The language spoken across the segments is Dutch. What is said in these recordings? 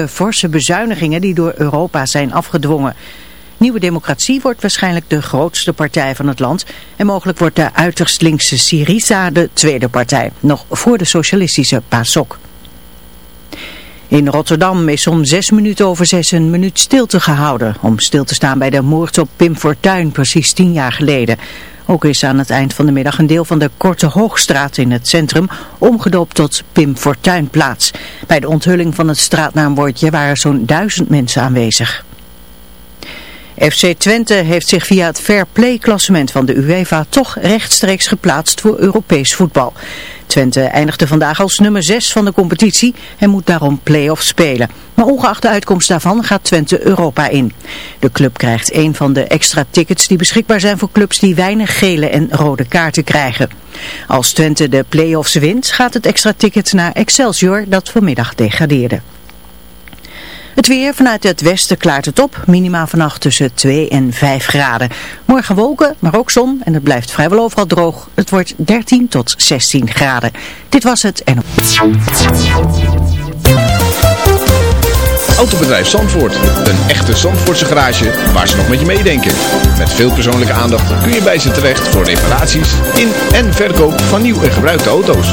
de forse bezuinigingen die door Europa zijn afgedwongen. Nieuwe Democratie wordt waarschijnlijk de grootste partij van het land en mogelijk wordt de uiterst linkse Syriza de tweede partij, nog voor de socialistische PASOK. In Rotterdam is om zes minuten over zes een minuut stilte gehouden om stil te staan bij de moord op Pim Fortuyn precies tien jaar geleden. Ook is aan het eind van de middag een deel van de Korte Hoogstraat in het centrum omgedoopt tot Pim Fortuynplaats. Bij de onthulling van het straatnaamwoordje waren zo'n duizend mensen aanwezig. FC Twente heeft zich via het fair play klassement van de UEFA toch rechtstreeks geplaatst voor Europees voetbal. Twente eindigde vandaag als nummer 6 van de competitie en moet daarom play-off spelen. Maar ongeacht de uitkomst daarvan gaat Twente Europa in. De club krijgt een van de extra tickets die beschikbaar zijn voor clubs die weinig gele en rode kaarten krijgen. Als Twente de play-offs wint gaat het extra ticket naar Excelsior dat vanmiddag degradeerde. Het weer vanuit het westen klaart het op. Minima vannacht tussen 2 en 5 graden. Morgen wolken, maar ook zon. En het blijft vrijwel overal droog. Het wordt 13 tot 16 graden. Dit was het en... Autobedrijf Zandvoort. Een echte Zandvoortse garage waar ze nog met je meedenken. Met veel persoonlijke aandacht kun je bij ze terecht voor reparaties in en verkoop van nieuw en gebruikte auto's.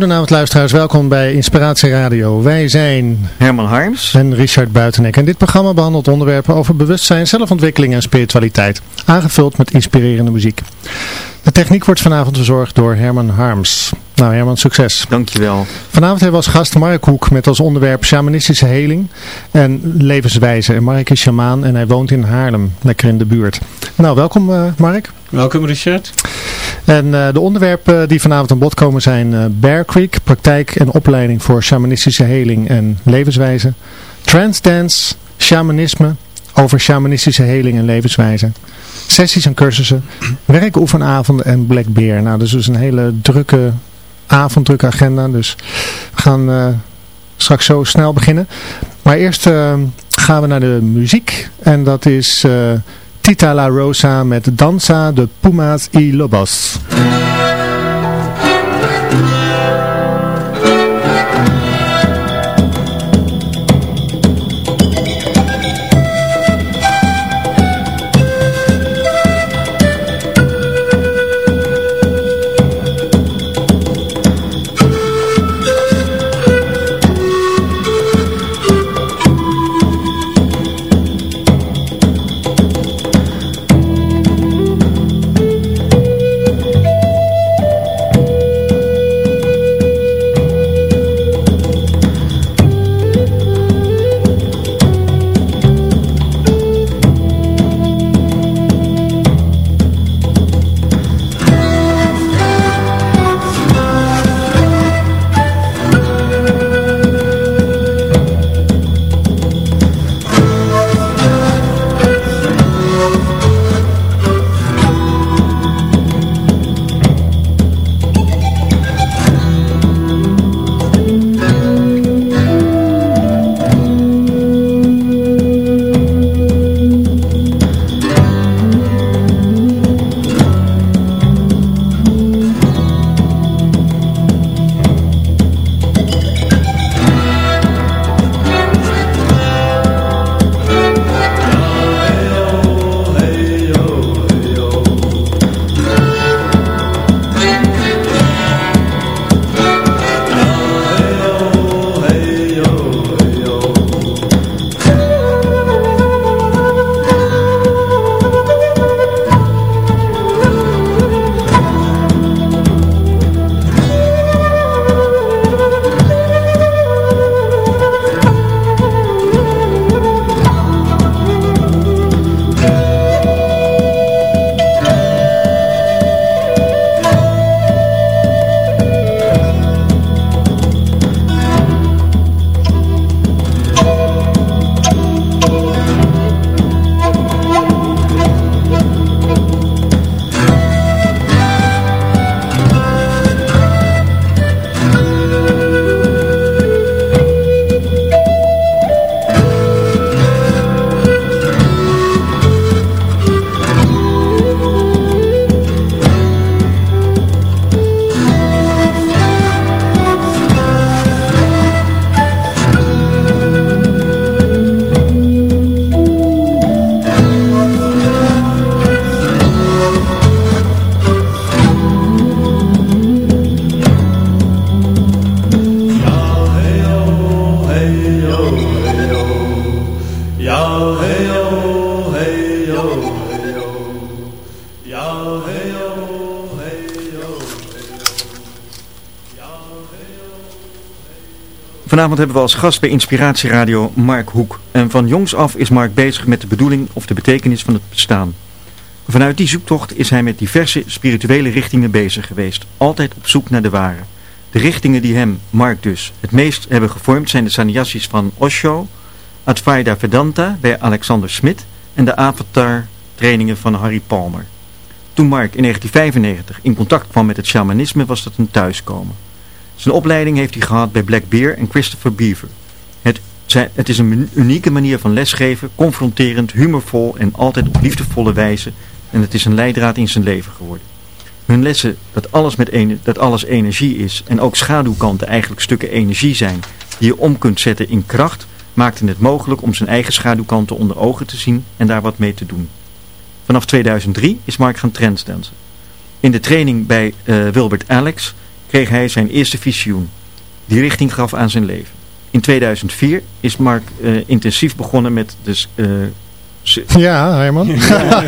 Goedenavond luisteraars, welkom bij Inspiratie Radio. Wij zijn Herman Harms. en Richard Buitenek en dit programma behandelt onderwerpen over bewustzijn, zelfontwikkeling en spiritualiteit, aangevuld met inspirerende muziek. De techniek wordt vanavond verzorgd door Herman Harms. Nou Herman, succes. Dankjewel. Vanavond hebben we als gast Mark Hoek met als onderwerp shamanistische heling en levenswijze. En Mark is shamaan en hij woont in Haarlem, lekker in de buurt. Nou, welkom eh, Mark. Welkom Richard. En eh, de onderwerpen die vanavond aan bod komen zijn eh, Bear Creek, praktijk en opleiding voor shamanistische heling en levenswijze. Transdance, shamanisme, over shamanistische heling en levenswijze. Sessies en cursussen, werkoefenavonden en Black Bear. Nou, dus is een hele drukke avond, drukke agenda. Dus we gaan eh, straks zo snel beginnen. Maar eerst gaan we naar de muziek. En dat is Tita La Rosa met Danza de Pumas y Lobos. Vanavond hebben we als gast bij Inspiratieradio Mark Hoek. En van jongs af is Mark bezig met de bedoeling of de betekenis van het bestaan. Vanuit die zoektocht is hij met diverse spirituele richtingen bezig geweest. Altijd op zoek naar de ware. De richtingen die hem, Mark dus, het meest hebben gevormd zijn de sannyasis van Osho, Advaita Vedanta bij Alexander Smit en de Avatar trainingen van Harry Palmer. Toen Mark in 1995 in contact kwam met het shamanisme was dat een thuiskomen. Zijn opleiding heeft hij gehad bij Black Bear en Christopher Beaver. Het, het is een unieke manier van lesgeven, confronterend, humorvol en altijd op liefdevolle wijze. En het is een leidraad in zijn leven geworden. Hun lessen dat alles, met dat alles energie is en ook schaduwkanten eigenlijk stukken energie zijn die je om kunt zetten in kracht, maakten het mogelijk om zijn eigen schaduwkanten onder ogen te zien en daar wat mee te doen. Vanaf 2003 is Mark gaan trendstansen. In de training bij uh, Wilbert Alex kreeg hij zijn eerste visioen, die richting gaf aan zijn leven. In 2004 is Mark uh, intensief begonnen met de... Uh, ja, Herman. Ja.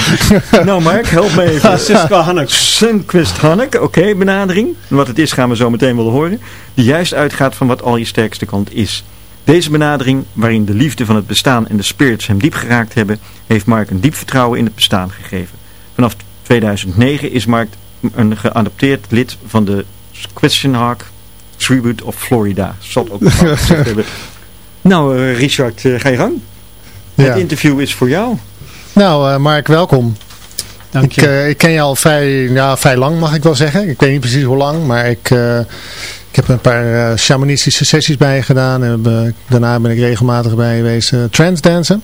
nou Mark, help me even. Siska Hannek. Sunquist Hannek, oké, benadering. Wat het is gaan we zo meteen willen horen. Die juist uitgaat van wat al je sterkste kant is. Deze benadering, waarin de liefde van het bestaan en de spirits hem diep geraakt hebben, heeft Mark een diep vertrouwen in het bestaan gegeven. Vanaf 2009 is Mark een geadopteerd lid van de Question Hawk Tribute of Florida. Zal ook hebben. Nou, uh, Richard, uh, ga je gang. Ja. Het interview is voor jou. Nou, uh, Mark, welkom. Dank je. Ik, ik, ken je al vrij, ja, vrij lang, mag ik wel zeggen. Ik weet niet precies hoe lang, maar ik, ik heb een paar shamanistische sessies bij je gedaan. En daarna ben ik regelmatig bij geweest transdansen.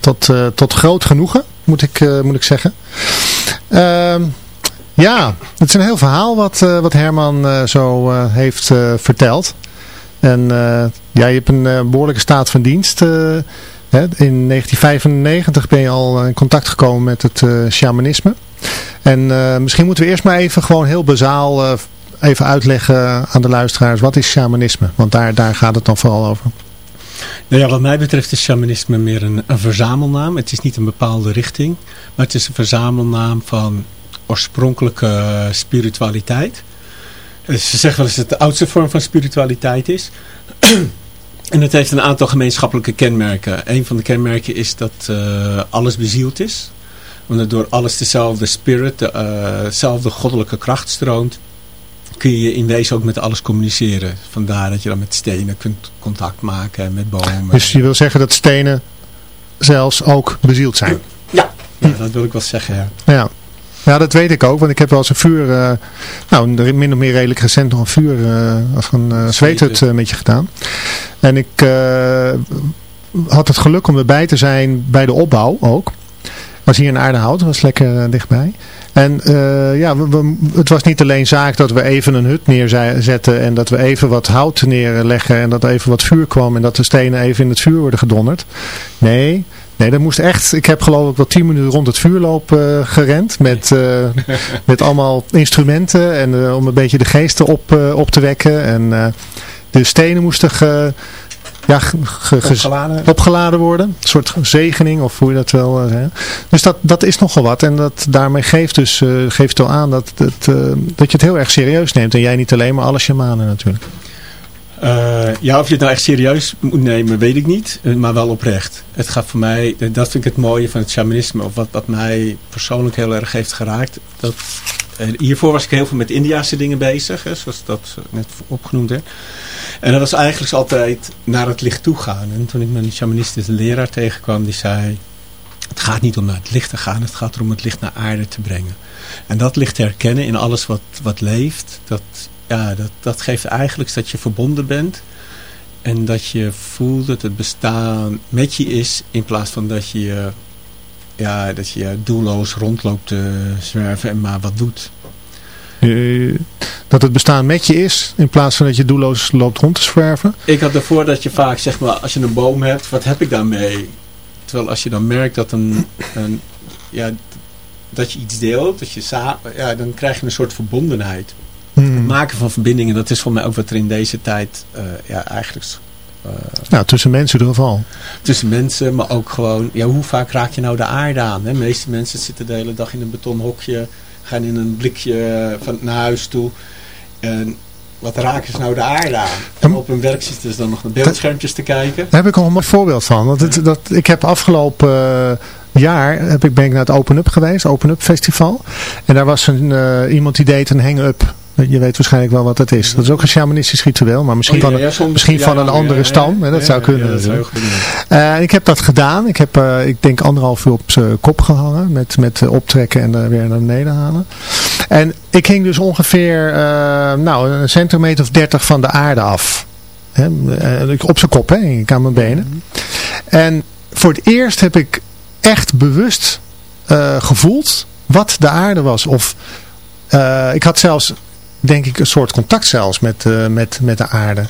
Tot, tot groot genoegen moet ik, eh, moet ik zeggen. Ja, het is een heel verhaal wat, eh, wat Herman eh, zo eh, heeft verteld. En ja, je hebt een eh, behoorlijke staat van dienst. hè. In 1995 ben je al in contact gekomen met het shamanisme. En misschien moeten we eerst maar even gewoon heel bazaal even uitleggen aan de luisteraars. Wat is shamanisme? Want daar, daar gaat het dan vooral over. Nou ja, wat mij betreft is shamanisme meer een, een verzamelnaam. Het is niet een bepaalde richting, maar het is een verzamelnaam van oorspronkelijke spiritualiteit. Dus ze zeggen wel eens dat het de oudste vorm van spiritualiteit is. en het heeft een aantal gemeenschappelijke kenmerken. Een van de kenmerken is dat eh, alles bezield is. Omdat door alles dezelfde spirit, eh, dezelfde goddelijke kracht stroomt kun je in wezen ook met alles communiceren. Vandaar dat je dan met stenen kunt contact maken en met bomen. Dus je wil zeggen dat stenen zelfs ook bezield zijn. Ja, ja dat wil ik wel zeggen, ja. Ja. Ja, dat weet ik ook, want ik heb wel eens een vuur, eh, nou min of meer redelijk recent nog een vuur eh, als een uh, zweethut met je gedaan. En ik had het geluk om erbij te zijn bij de opbouw ook. Was hier in Aardehout, was lekker dichtbij. En uh, ja, we, we, het was niet alleen zaak dat we even een hut neerzetten en dat we even wat hout neerleggen en dat er even wat vuur kwam en dat de stenen even in het vuur worden gedonderd. Nee, Nee, dat moest echt. Ik heb geloof ik wel tien minuten rond het vuurloop uh, gerend. Met, uh, met allemaal instrumenten. En uh, om een beetje de geesten op, op te wekken. En de stenen moesten ge, ja, ge, ge, opgeladen. opgeladen. worden. Een soort zegening of hoe je dat wel zeggen. Dus dat, dat is nogal wat. En dat daarmee geeft dus geeft wel aan dat, dat, dat je het heel erg serieus neemt. En jij niet alleen, maar alle shamanen natuurlijk. Uh, ja, of je het nou echt serieus moet nemen, weet ik niet. Maar wel oprecht. Het gaat voor mij, dat vind ik het mooie van het shamanisme. Of wat, wat mij persoonlijk heel erg heeft geraakt. Dat, uh, hiervoor was ik heel veel met Indiaanse dingen bezig. Hè, zoals dat net opgenoemd werd. En dat was eigenlijk altijd naar het licht toe gaan. En toen ik mijn shamanistische leraar tegenkwam, die zei... Het gaat niet om naar het licht te gaan. Het gaat erom het licht naar aarde te brengen. En dat licht herkennen in alles wat, wat leeft. Dat ja, dat, dat geeft eigenlijk dat je verbonden bent. En dat je voelt dat het bestaan met je is. In plaats van dat je, ja, dat je doelloos rondloopt te zwerven en maar wat doet. Dat het bestaan met je is. In plaats van dat je doelloos loopt rond te zwerven. Ik had ervoor dat je vaak zeg maar. Als je een boom hebt. Wat heb ik daarmee? Terwijl als je dan merkt dat een, een ja, dat je iets deelt. Dat je samen, ja, dan krijg je een soort verbondenheid. Hmm. Maken van verbindingen, dat is voor mij ook wat er in deze tijd uh, ja, eigenlijk... Uh, nou, tussen mensen in ieder geval. Tussen mensen, maar ook gewoon... Ja, hoe vaak raak je nou de aarde aan? Hè? De meeste mensen zitten de hele dag in een betonhokje... gaan in een blikje van, naar huis toe... En wat raken ze nou de aarde aan? En op hun werk zitten ze dan nog naar beeldschermpjes te kijken. Daar heb ik al een voorbeeld van. Want het, dat, ik heb afgelopen... Uh, jaar heb ik, ben ik naar het Open Up geweest, Open Up Festival. En daar was een, iemand die deed een hang-up. Je weet waarschijnlijk wel wat dat is. Dat is ook een shamanistisch ritueel, maar misschien oh, ja, van, ja, misschien van een andere stam. Hè, dat zou kunnen. Dat zou uh, ik heb dat gedaan. Ik heb, uh, ik denk, anderhalf uur op zijn kop gehangen. Met, met optrekken en uh, weer naar beneden halen. En ik hing dus ongeveer nou, een centimeter of dertig van de aarde af. Hè, op zijn kop, hè, ik aan mijn benen. En voor het eerst heb ik echt bewust gevoeld wat de aarde was. Of ik had zelfs denk ik een soort contact zelfs met, uh, met, met de aarde.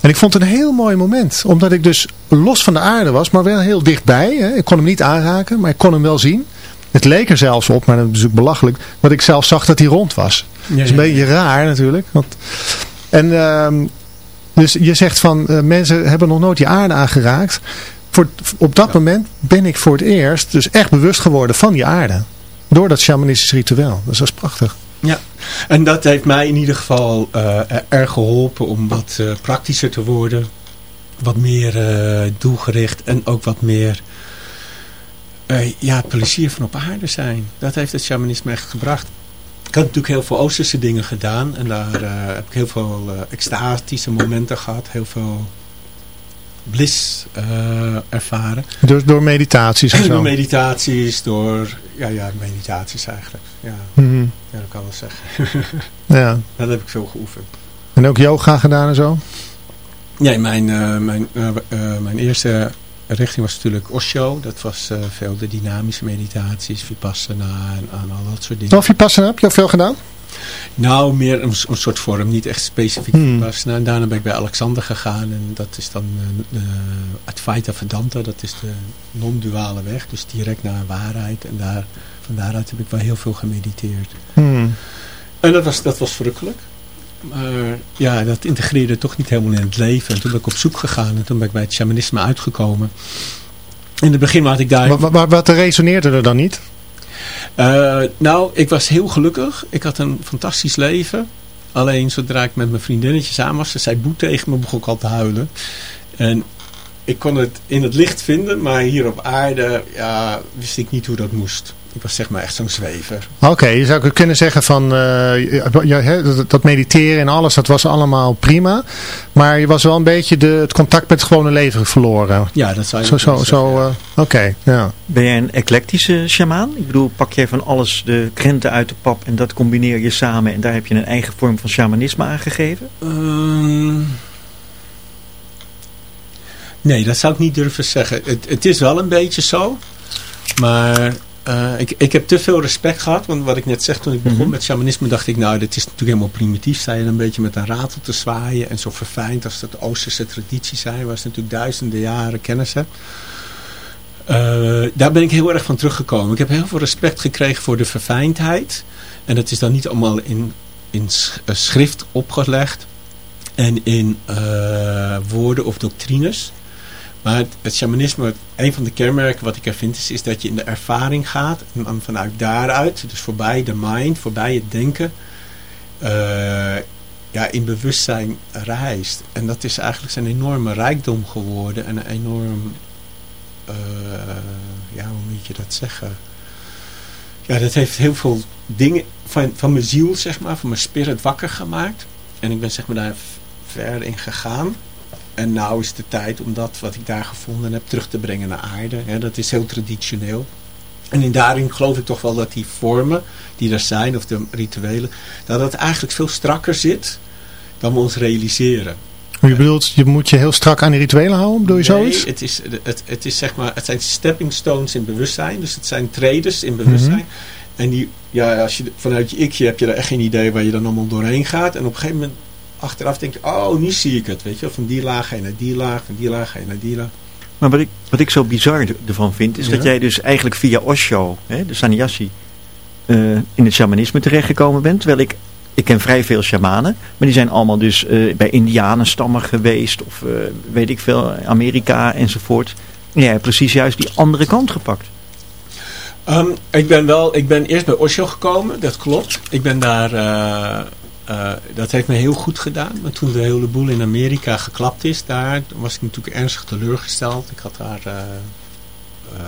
En ik vond het een heel mooi moment. Omdat ik dus los van de aarde was, maar wel heel dichtbij. Hè. Ik kon hem niet aanraken, maar ik kon hem wel zien. Het leek er zelfs op, maar dat is natuurlijk belachelijk, dat ik zelf zag dat hij rond was. Ja, dat is een beetje raar natuurlijk. Want, en uh, dus je zegt van, uh, mensen hebben nog nooit die aarde aangeraakt. Voor, op dat ja. moment ben ik voor het eerst dus echt bewust geworden van die aarde. Door dat shamanistisch ritueel. Dus dat is prachtig. Ja, en dat heeft mij in ieder geval uh, erg geholpen om wat uh, praktischer te worden. Wat meer uh, doelgericht en ook wat meer ja, plezier van op aarde zijn. Dat heeft het shamanisme echt gebracht. Ik had natuurlijk heel veel Oosterse dingen gedaan. En daar heb ik heel veel extatische momenten gehad. Heel veel bliss uh, ervaren. Door, door meditaties of zo? Door meditaties, door... Ja, ja, meditaties eigenlijk. Ja, mm -hmm. ja dat kan wel zeggen. ja. Dat heb ik veel geoefend. En ook yoga gedaan en zo? Nee, mijn, uh, mijn, uh, mijn eerste richting was natuurlijk Osho. Dat was eh, veel de dynamische meditaties, Vipassana en, en al dat soort dingen. Of Vipassana, heb je al veel gedaan? Nou, meer een, een soort vorm, niet echt specifiek Hmm. Daarna ben ik bij Alexander gegaan en dat is dan de Advaita Vedanta. Dat is de non-duale weg, dus direct naar waarheid. En daar, van daaruit heb ik wel heel veel gemediteerd. Hmm. En dat was, dat was verrukkelijk. Maar ja, dat integreerde toch niet helemaal in het leven. En toen ben ik op zoek gegaan en toen ben ik bij het shamanisme uitgekomen. In het begin had ik daar... Wat, wat, wat resoneerde er dan niet? Eh, nou, ik was heel gelukkig. Ik had een fantastisch leven. Alleen zodra ik met mijn vriendinnetje samen was, ze zei boe tegen me, begon ik al te huilen. En ik kon het in het licht vinden, maar hier op aarde ja, wist ik niet hoe dat moest. Ik was zeg maar echt zo'n zwever. Oké, je zou kunnen zeggen van eh, ja, hè, dat, dat mediteren en alles, dat was allemaal prima. Maar je was wel een beetje de, het contact met het gewone leven verloren. Ja, dat zou je Zo, zo, kunnen zo zeggen, eh, oké, ja. Ben jij een eclectische shamaan? Ik bedoel, pak jij van alles de krenten uit de pap en dat combineer je samen en daar heb je een eigen vorm van shamanisme aangegeven? Ehm, nee, dat zou ik niet durven zeggen. Het, het is wel een beetje zo. Maar eh, ik, ik heb te veel respect gehad. Want wat ik net zeg, toen ik begon Mhm. met shamanisme, dacht ik, nou, dit is natuurlijk helemaal primitief. Je een beetje met een ratel te zwaaien. En zo verfijnd als dat Oosterse tradities zijn. Waar ze natuurlijk duizenden jaren kennis hebben. Eh, daar ben ik heel erg van teruggekomen. Ik heb heel veel respect gekregen voor de verfijndheid. En dat is dan niet allemaal in, in eh, schrift opgelegd. En in woorden of doctrines. Maar het, shamanisme, een van de kenmerken wat ik er vind, is, is dat je in de ervaring gaat. En dan vanuit daaruit, dus voorbij de mind, voorbij het denken, eh, ja, in bewustzijn reist. En dat is eigenlijk zijn enorme rijkdom geworden. En een enorm, eh, ja, hoe moet je dat zeggen? Ja, dat heeft heel veel dingen van, van mijn ziel, zeg maar, van mijn spirit wakker gemaakt. En ik ben zeg maar daar ver in gegaan. En nou is de tijd om dat wat ik daar gevonden heb terug te brengen naar aarde. Dat is heel traditioneel. En in daarin geloof ik toch wel dat die vormen die er zijn, of de rituelen, dat het eigenlijk veel strakker zit dan we ons realiseren. Je bedoelt, je moet je heel strak aan die rituelen houden, bedoel je zoiets? Het, is, het, het, is zeg maar, het zijn stepping stones in bewustzijn. Dus het zijn traders in bewustzijn. Mhm. En die, ja, als je, vanuit je ikje heb je er echt geen idee waar je dan allemaal doorheen gaat. En op een gegeven moment achteraf denk je, oh, nu zie ik het. Weet je, van die laag ga je naar die laag, van die laag ga je naar die laag. Maar wat ik, wat ik zo bizar ervan vind, is Ja. dat jij dus eigenlijk via Osho, hè, de sannyasi, eh, in het shamanisme terechtgekomen bent. Terwijl ik, ik ken vrij veel shamanen, maar die zijn allemaal dus eh, bij indianenstammen geweest, of eh, weet ik veel, Amerika enzovoort. En jij hebt precies juist die andere kant gepakt. Ehm, ik ben wel, ik ben eerst bij Osho gekomen, dat klopt. Ik ben daar, eh, dat heeft me heel goed gedaan. Maar toen de hele boel in Amerika geklapt is daar, was ik natuurlijk ernstig teleurgesteld. Ik had daar, eh, eh,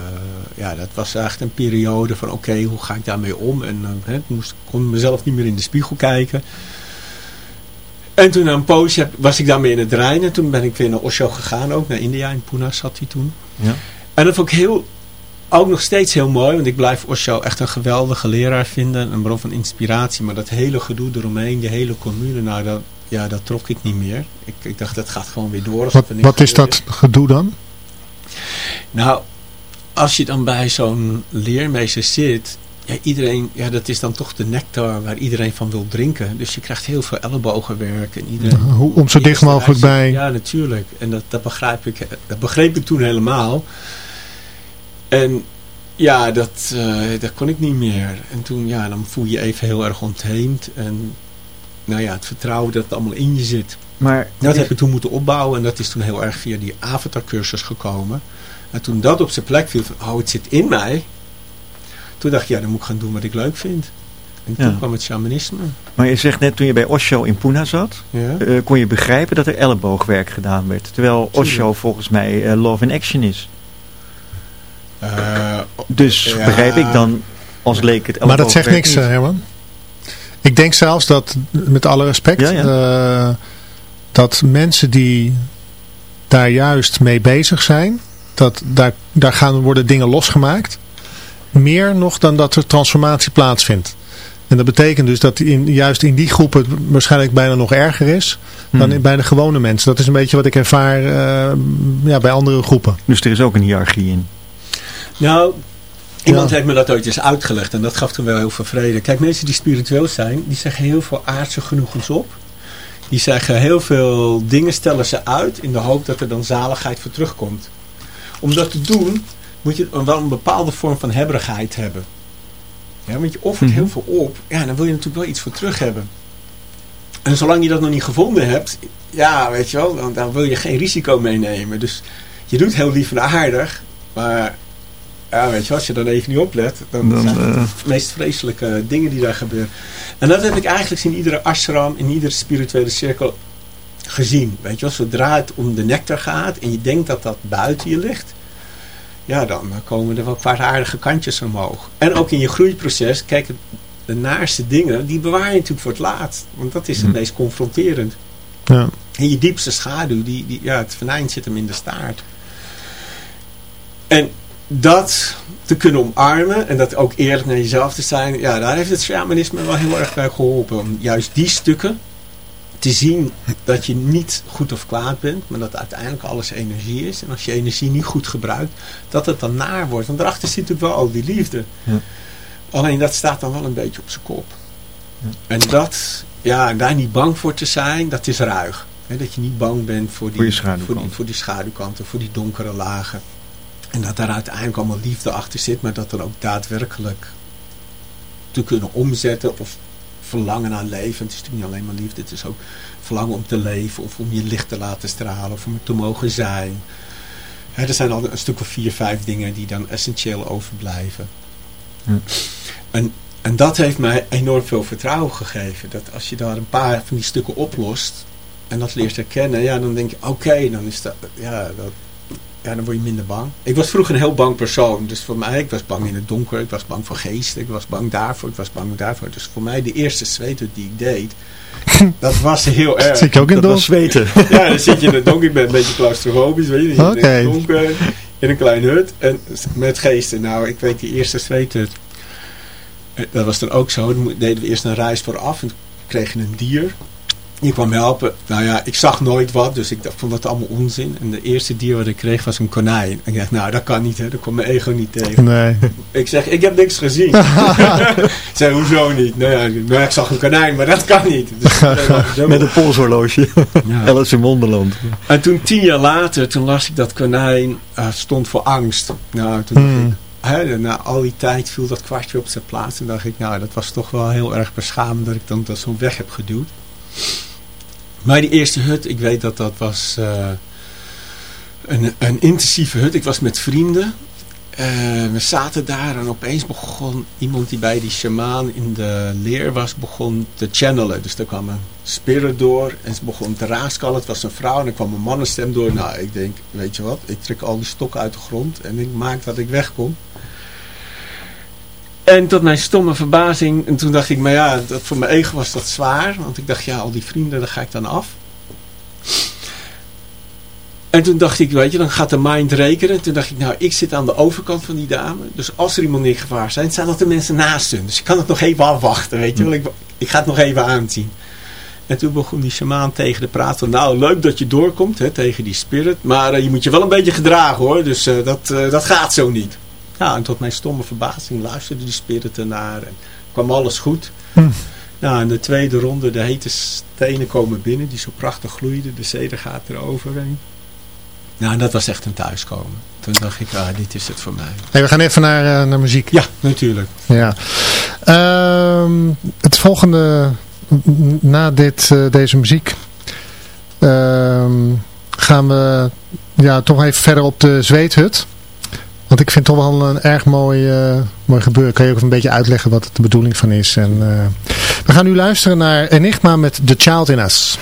ja, dat was echt een periode van oké, hoe ga ik daarmee om? En hè, moest, kon mezelf niet meer in de spiegel kijken. En toen na een poosje was ik daarmee in het reinen. Toen ben ik weer naar Osho gegaan, ook naar India. In Pune zat hij toen. Ja. En dat vond ik heel, ook nog steeds heel mooi. Want ik blijf Osho echt een geweldige leraar vinden. Een bron van inspiratie. Maar dat hele gedoe eromheen, die hele commune. Nou, dat, ja, dat trok ik niet meer. Ik, ik dacht, dat gaat gewoon weer door. Wat, wat is dat gedoe dan? Nou, als je dan bij zo'n leermeester zit... Ja, iedereen, ja, dat is dan toch de nectar waar iedereen van wil drinken. Dus je krijgt heel veel ellebogenwerk. En iedereen, Hoe, om zo dicht mogelijk bij... Ja, natuurlijk. En dat, dat, begrijp ik, dat begreep ik toen helemaal. En ja, dat, eh, dat kon ik niet meer. En toen, ja, dan voel je je even heel erg ontheemd. En nou ja, het vertrouwen dat het allemaal in je zit. Maar Dat heb ik toen moeten opbouwen. En dat is toen heel erg via die avatarcursus gekomen. En toen dat op zijn plek viel, van, oh, het zit in mij. Toen dacht ik, ja, dan moet ik gaan doen wat ik leuk vind. En toen Ja. kwam het shamanisme. Maar je zegt net toen je bij Osho in Pune zat, Ja. eh, kon je begrijpen dat er elleboogwerk gedaan werd. Terwijl Osho volgens mij eh, love in action is. Eh, Dus Ja. begrijp ik dan als leek het Maar dat zegt niks, niet. eh, Herman. Ik denk zelfs dat, met alle respect, Ja, ja. eh, dat mensen die daar juist mee bezig zijn, dat daar, daar gaan worden dingen losgemaakt. Meer nog dan dat er transformatie plaatsvindt. En dat betekent dus dat in, juist in die groep het waarschijnlijk bijna nog erger is dan Hmm. bij de gewone mensen. Dat is een beetje wat ik ervaar eh, ja, bij andere groepen. Dus er is ook een hiërarchie in. Nou, iemand Ja. heeft me dat ooit eens uitgelegd en dat gaf toen wel heel veel vrede. Kijk, mensen die spiritueel zijn, die zeggen heel veel aardse genoegens op. Die zeggen heel veel dingen stellen ze uit in de hoop dat er dan zaligheid voor terugkomt. Om dat te doen moet je wel een bepaalde vorm van hebberigheid hebben. Ja, want je offert Mhm. heel veel op. Ja, dan wil je natuurlijk wel iets voor terug hebben. En zolang je dat nog niet gevonden hebt, ja, weet je wel, dan, dan wil je geen risico meenemen. Dus je doet heel lief en aardig, maar ja, weet je als je dan even niet oplet, dan, Dan, zijn het eh, de meest vreselijke dingen die daar gebeuren. En dat heb ik eigenlijk in iedere ashram, in iedere spirituele cirkel gezien. Weet je zodra het om de nectar gaat en je denkt dat dat buiten je ligt, ja, dan dan komen er wel kwaadaardige kantjes omhoog. En ook in je groeiproces, kijk, de naarste dingen, die bewaar je natuurlijk voor het laatst. Want dat is het Hm. meest confronterend. Ja. En je diepste schaduw, die, die, ja, het venijn zit hem in de staart. En dat te kunnen omarmen en dat ook eerlijk naar jezelf te zijn, ja, daar heeft het shamanisme wel heel erg bij geholpen. Om juist die stukken te zien dat je niet goed of kwaad bent, maar dat uiteindelijk alles energie is. En als je energie niet goed gebruikt, dat het dan naar wordt. Want daarachter zit natuurlijk wel al die liefde. Ja. Alleen dat staat dan wel een beetje op zijn kop. En dat, ja, daar niet bang voor te zijn, dat is ruig. Dat je niet bang bent voor die, Voor die, voor die schaduwkanten, voor die donkere lagen. En dat daar uiteindelijk allemaal liefde achter zit, maar dat dan ook daadwerkelijk te kunnen omzetten of verlangen naar leven. Het is natuurlijk niet alleen maar liefde, het is ook verlangen om te leven of om je licht te laten stralen of om er te mogen zijn. Hè, er zijn al een stuk of vier, vijf dingen die dan essentieel overblijven. En, en dat heeft mij enorm veel vertrouwen gegeven. Dat als je daar een paar van die stukken oplost en dat leert herkennen, ja, dan denk je, oké, dan is dat, ja, dat, ja, dan word je minder bang. Ik was vroeger een heel bang persoon. Dus voor mij, ik was bang in het donker. Ik was bang voor geesten. Ik was bang daarvoor. Ik was bang daarvoor. Dus voor mij, de eerste zweethut die ik deed, dat was heel erg. Zit je ook in het zweten. Ja, dan zit je in het donker. Ik ben een beetje claustrofobisch, weet je. In het donker, in een klein hut. En met geesten. Nou, ik weet die eerste zweethut. eh, Dat was dan ook zo. Dan deden we eerst een reis vooraf. En kregen een dier. Die kwam helpen. Nou ja, ik zag nooit wat. Dus ik dacht, vond dat allemaal onzin. En de eerste dier wat ik kreeg was een konijn. En ik dacht, nou dat kan niet. Hè. Daar komt mijn ego niet tegen. Nee. Ik zeg, ik heb niks gezien. ik zei, hoezo niet? Nou ja, nou, ik zag een konijn, maar dat kan niet. Dus, Met een polshorloge. Ja. Alice in Wonderland. En toen tien jaar later, toen las ik dat konijn eh, stond voor angst. Nou, toen dacht Hmm. ik, hè, na al die tijd viel dat kwartje op zijn plaats. En dacht ik, nou, dat was toch wel heel erg beschamend dat ik dan dat zo weg heb geduwd. Maar die eerste hut, ik weet dat dat was eh, een, een intensieve hut. Ik was met vrienden. Eh, we zaten daar en opeens begon iemand die bij die shamaan in de leer was, begon te channelen. Dus er kwam een spirit door en ze begon te raaskallen. Het was een vrouw en er kwam een mannenstem door. Nou, ik denk, weet je wat, ik trek al die stokken uit de grond en ik maak dat ik wegkom. En tot mijn stomme verbazing, en toen dacht ik, maar ja, dat, voor mijn ego was dat zwaar. Want ik dacht, ja, al die vrienden, daar ga ik dan af. En toen dacht ik, weet je, dan gaat de mind rekenen. Toen dacht ik, nou, ik zit aan de overkant van die dame. Dus als er iemand in gevaar zijn, zijn dat de mensen naast hun. Dus ik kan het nog even afwachten, weet je wel. Ik, ik ga het nog even aanzien. En toen begon die shamaan tegen de praat van, nou, leuk dat je doorkomt hè, tegen die spirit. Maar eh, je moet je wel een beetje gedragen hoor, dus eh, dat, eh, dat gaat zo niet. Ja, en tot mijn stomme verbazing luisterde die spirit ernaar en kwam alles goed. Hm. Nou, in de tweede ronde, de hete stenen komen binnen, die zo prachtig gloeiden. De zeder gaat er overheen. Nou, en dat was echt een thuiskomen. Toen dacht ik, ah, dit is het voor mij. Hey, we gaan even naar, eh, naar muziek. Ja, natuurlijk. Ja. Ehm, het volgende, na dit, eh, deze muziek, ehm, gaan we ja, toch even verder op de zweethut. Want ik vind het toch wel een erg mooi, eh, mooi gebeuren. Kan je ook een beetje uitleggen wat de bedoeling van is. En, eh, we gaan nu luisteren naar Enigma met The Child in Us.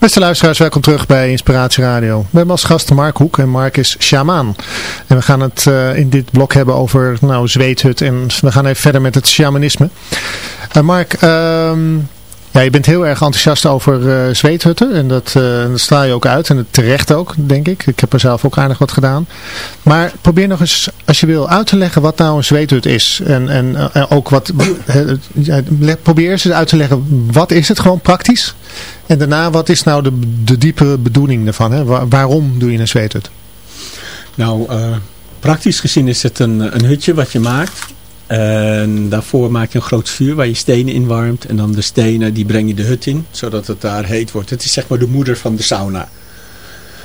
Beste luisteraars, welkom terug bij Inspiratie Radio. We hebben als gast Mark Hoek en Mark is shamaan. En we gaan het uh, in dit blok hebben over nou, zweethut en we gaan even verder met het shamanisme. Uh, Mark, ehm, ja, je bent heel erg enthousiast over uh, zweethutten en dat, dat sla je ook uit en terecht ook, denk ik. Ik heb er zelf ook aardig wat gedaan. Maar probeer nog eens, als je wil, uit te leggen wat nou een zweethut is. En, en ook wat, probeer eens uit te leggen, wat is het gewoon praktisch? En daarna, wat is nou de, de diepere bedoeling ervan? Hè? waarom doe je een zweethut? Nou, uh, praktisch gezien is het een, een hutje wat je maakt. En daarvoor maak je een groot vuur waar je stenen in warmt. En dan de stenen, die breng je de hut in, zodat het daar heet wordt. Het is zeg maar de moeder van de sauna.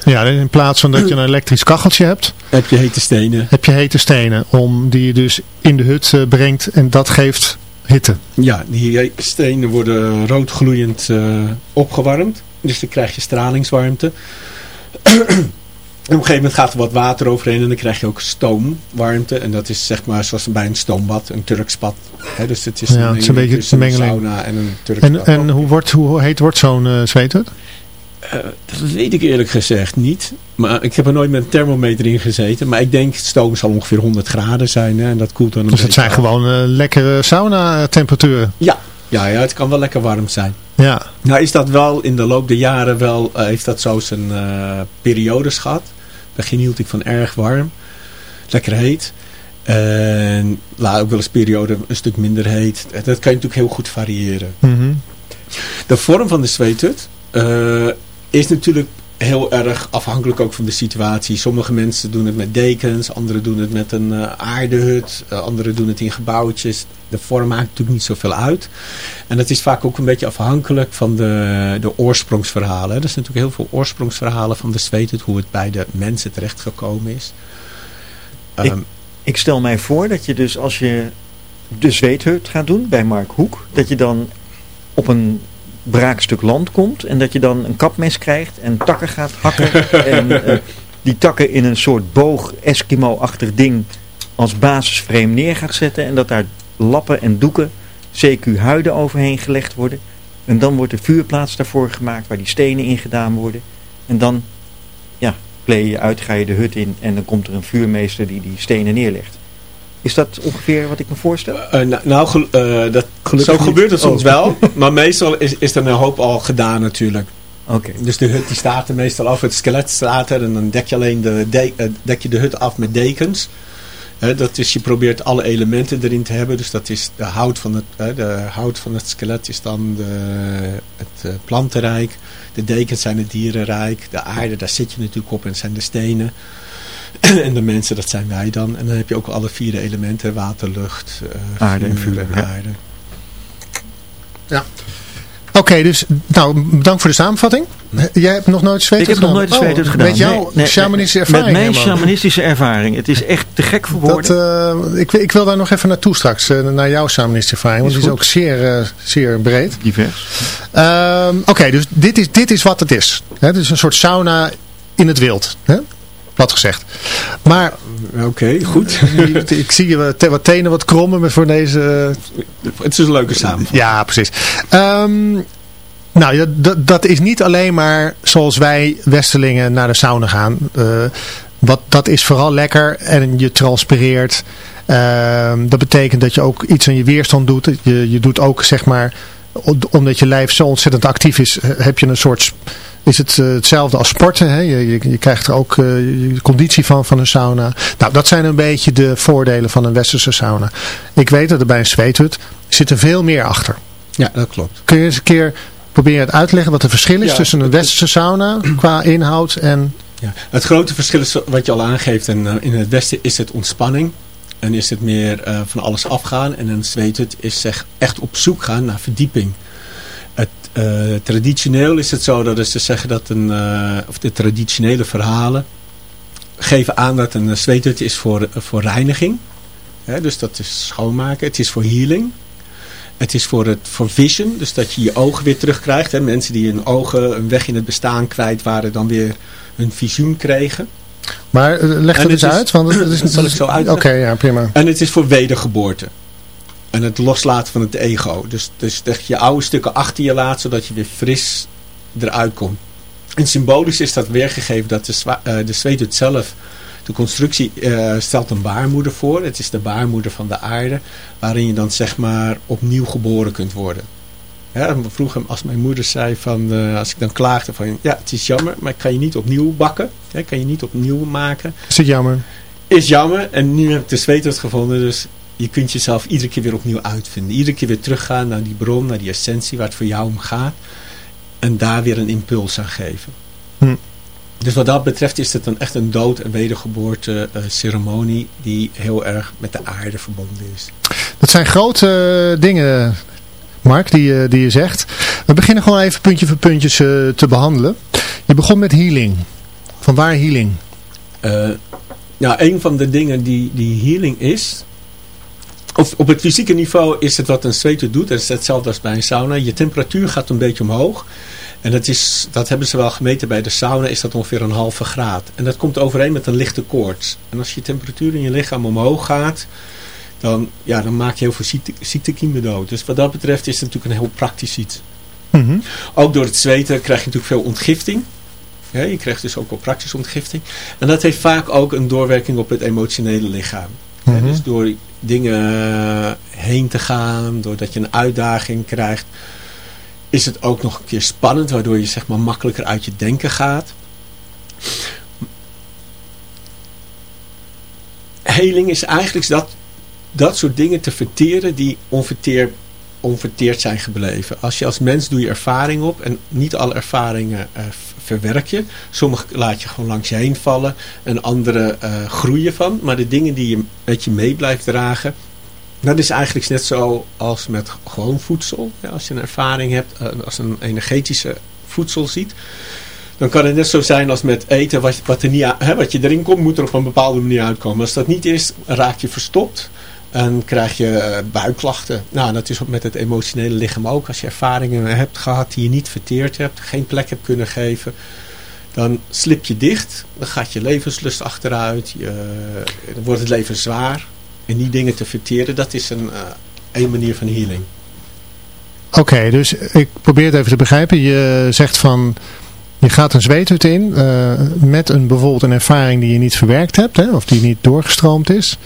Ja, in plaats van dat je een elektrisch kacheltje hebt... Heb je hete stenen. Heb je hete stenen, om, die je dus in de hut uh, brengt. En dat geeft hitte. Ja, die stenen worden roodgloeiend uh, opgewarmd. Dus dan krijg je stralingswarmte. en op een gegeven moment gaat er wat water overheen en dan krijg je ook stoomwarmte. En dat is zeg maar zoals bij een stoombad, een Turks bad. dus het is ja, een, het is een beetje een mengeling. sauna en een Turks en, bad. En hoe, wordt, hoe heet wordt zo'n uh, zweethut? Uh, dat weet ik eerlijk gezegd niet. Maar ik heb er nooit met een thermometer in gezeten. Maar ik denk stoom zal ongeveer 100 graden zijn. Hè, en dat koelt dan een Dus het zijn gewoon uh, lekkere sauna temperaturen? Ja. ja, ja, het kan wel lekker warm zijn. Ja. Nou is dat wel in de loop der jaren wel, uh, heeft dat zo zijn periodes gehad. Begin hield ik van erg warm. Lekker heet. En laat ook wel eens periode een stuk minder heet. Dat kan je natuurlijk heel goed variëren. Mm -hmm. De vorm van de zweethut is natuurlijk heel erg afhankelijk ook van de situatie. Sommige mensen doen het met dekens, anderen doen het met een uh, aardehut, uh, anderen doen het in gebouwtjes. De vorm maakt natuurlijk niet zoveel uit. En dat is vaak ook een beetje afhankelijk van de, de oorsprongsverhalen. Er zijn natuurlijk heel veel oorsprongsverhalen van de zweethut, hoe het bij de mensen terechtgekomen is. Ik, um, ik stel mij voor dat je dus als je de zweethut gaat doen bij Mark Hoek, dat je dan op een braakstuk land komt. En dat je dan een kapmes krijgt en takken gaat hakken. en uh, die takken in een soort boog Eskimo-achtig ding als basisframe neer gaat zetten. En dat daar lappen en doeken, CQ huiden overheen gelegd worden. En dan wordt de vuurplaats daarvoor gemaakt waar die stenen in gedaan worden. En dan ja, play je uit, ga je de hut in en dan komt er een vuurmeester die die stenen neerlegt. Is dat ongeveer wat ik me voorstel? Uh, nou, nou uh, dat, zo gebeurt het soms oh. wel. Maar meestal is, is er een hoop al gedaan natuurlijk. Oké. Dus de hut die staat er meestal af. Het skelet staat er. En dan dek je alleen de, de uh, dek je de hut af met dekens. dat is, je probeert alle elementen erin te hebben. Dus dat is de hout van het, de hout van het skelet is dan de, het plantenrijk. De dekens zijn het dierenrijk. De aarde, daar zit je natuurlijk op en zijn de stenen. En de mensen, dat zijn wij dan. En dan heb je ook alle vier de elementen. Water, lucht, uh, aarde en vuur. En ja. aarde. Ja. Oké, okay, dus nou, bedankt voor de samenvatting. Jij hebt nog nooit zweet Ik heb nog nooit een zweet oh, gedaan. Met jouw nee, shamanistische ervaring? Met mijn shamanistische ervaring. Het is echt te gek voor woorden. Dat, uh, ik, ik, wil daar nog even naartoe straks. Uh, naar jouw shamanistische ervaring. Want die is ook zeer, uh, zeer breed. Divers. Uh, Oké, okay, dus dit is, dit is wat het is. Het is een soort sauna in het wild. Hè? Plat gezegd. Maar... Oké, okay, goed. ik zie je wat tenen wat krommen met voor deze... Het is een leuke samenvatting. Ja, precies. Um, nou, ja, dat is niet alleen maar zoals wij Westelingen naar de sauna gaan. Uh, wat, dat is vooral lekker en je transpireert. Uh, dat betekent dat je ook iets aan je weerstand doet. Je, je doet ook, zeg maar, omdat je lijf zo ontzettend actief is, heb je een soort is het uh, hetzelfde als sporten. Hè? Je, je, je krijgt er ook uh, je conditie van, van een sauna. Nou, dat zijn een beetje de voordelen van een westerse sauna. Ik weet dat er bij een zweethut zit er veel meer achter. Ja, dat klopt. Kun je eens een keer proberen uit te leggen wat het verschil is ja, tussen een westerse sauna qua inhoud en... Ja, het grote verschil is wat je al aangeeft. En, uh, in het westen is het ontspanning. En is het meer van alles afgaan. En een zweethut is zeg, echt op zoek gaan naar verdieping. Uh, traditioneel is het zo dat ze zeggen dat een, uh, of de traditionele verhalen geven aan dat een zweethut is voor, voor reiniging. Hè, dus dat is schoonmaken. Het is voor healing. Het is voor, het, voor vision, dus dat je je ogen weer terugkrijgt. Hè. Mensen die hun ogen een weg in het bestaan kwijt waren, dan weer hun visioen kregen. Maar uh, leg het eens is, uit. Want het is, dat zal ik zo uitleggen. Oké, okay, ja, prima. En het is voor wedergeboorte. En het loslaten van het ego. Dus, dus dat je oude stukken achter je laat, zodat je weer fris eruit komt. En symbolisch is dat weergegeven dat de, eh, de zweethut zelf, de constructie eh, stelt een baarmoeder voor. Het is de baarmoeder van de aarde, waarin je dan zeg maar opnieuw geboren kunt worden. Ja, vroeger als mijn moeder zei van, eh, als ik dan klaagde van, ja het is jammer, maar ik kan je niet opnieuw bakken. Ik kan je niet opnieuw maken. Is het jammer? Is jammer en nu heb ik de zweethut gevonden, dus je kunt jezelf iedere keer weer opnieuw uitvinden. Iedere keer weer teruggaan naar die bron, naar die essentie waar het voor jou om gaat. En daar weer een impuls aan geven. Hm. Dus wat dat betreft is het dan echt een dood- en wedergeboorte eh, ceremonie die heel erg met de aarde verbonden is. Dat zijn grote eh, dingen, Mark, die, die je zegt. We beginnen gewoon even puntje voor puntjes eh, te behandelen. Je begon met healing. Van waar healing? Nou, een van de dingen die, die healing is... Of op het fysieke niveau is het wat een zweeter doet. Dat is hetzelfde als bij een sauna. Je temperatuur gaat een beetje omhoog. En dat, is, dat hebben ze wel gemeten bij de sauna. Is dat ongeveer een halve graad. En dat komt overeen met een lichte koorts. En als je temperatuur in je lichaam omhoog gaat... Dan, ja, dan maak je heel veel ziekte, ziektekiemen dood. Dus wat dat betreft is het natuurlijk een heel praktisch iets. Mhm. Ook door het zweten krijg je natuurlijk veel ontgifting. Ja, je krijgt dus ook wel praktische ontgifting. En dat heeft vaak ook een doorwerking op het emotionele lichaam. Ja, Mhm. dus door dingen eh, heen te gaan, doordat je een uitdaging krijgt, is het ook nog een keer spannend, waardoor je zeg maar makkelijker uit je denken gaat. Heling is eigenlijk dat, dat soort dingen te verteren die onverteer, onverteerd zijn gebleven. Als je als mens doe je ervaring op en niet alle ervaringen eh, verwerk je. Sommige laat je gewoon langs je heen vallen en andere eh, groeien van. Maar de dingen die je met je mee blijft dragen, dat is eigenlijk net zo als met gewoon voedsel. Ja, als je een ervaring hebt, eh, als een energetische voedsel ziet. Dan kan het net zo zijn als met eten, wat, wat, er niet hè, wat je erin komt, moet er op een bepaalde manier uitkomen. Als dat niet is, raak je verstopt en krijg je eh, buikklachten. Nou, dat is met het emotionele lichaam ook. Als je ervaringen hebt gehad die je niet verteerd hebt, geen plek hebt kunnen geven, dan slip je dicht. Dan gaat je levenslust achteruit. Je, dan wordt het leven zwaar. En die dingen te verteren, dat is een, eh, een manier van healing. Oké, dus ik probeer het even te begrijpen. Je zegt van, je gaat een zweethut in eh, met een, bijvoorbeeld een ervaring die je niet verwerkt hebt, hè, of die niet doorgestroomd is.